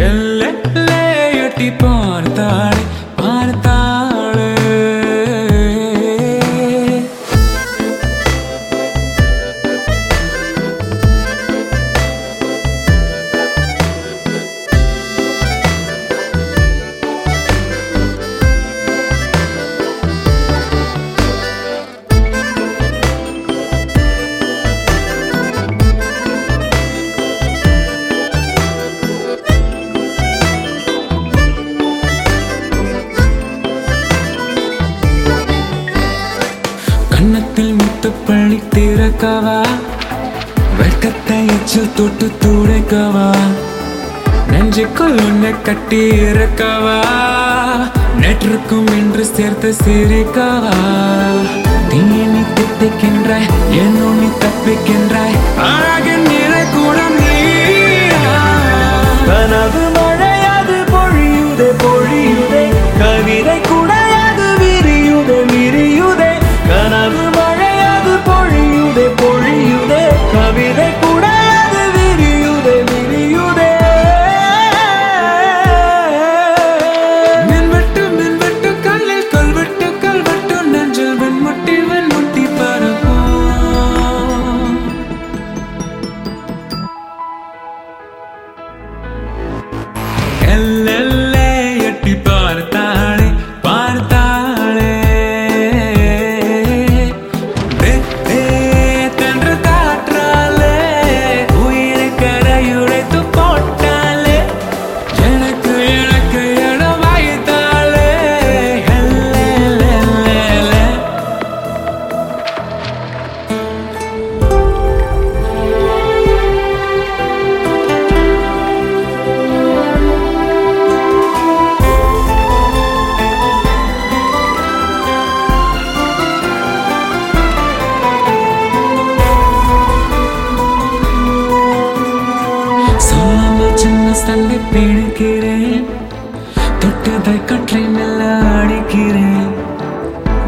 எல்லை எட்டி பார்த்தாளே திறக்கவா வெட்கத்தை எச்சில் தொட்டு துடைக்கவா? நெஞ்சுக்குள் உன்னை கட்டி இறக்கவா? நேற்றுக்கும் என்று சேர்த்து சிரிக்கவா? தீ நீ திட்டிக்கின்றாய் என்னும் நீ தப்பிக்கின்ற சொல்லாமல் சின்ன பிடிக்கிறேன். தொட்டதை கற்றை மெல்ல அடிக்கிறேன்.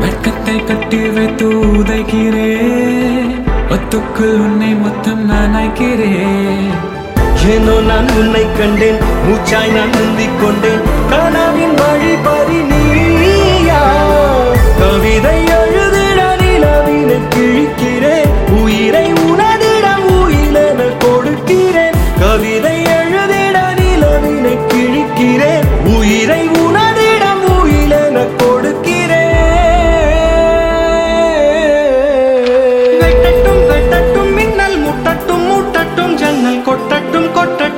வெட்கத்தை கட்டி வைத்து உதைக்கிறேன். ஒத்துக்குள் உன்னை மொத்தம் நான் அழைக்கிறேன் ஏனோ நான் உன்னை கண்டேன் மூச்சாய் நான் முந்திக் கொண்டேன். கனவின் வழி பறி நீயா? கவிதை எழுதிட நிலவினை கிழிக்கிறேன். കൊട്ടട്ടും കൊട്ടട്ടും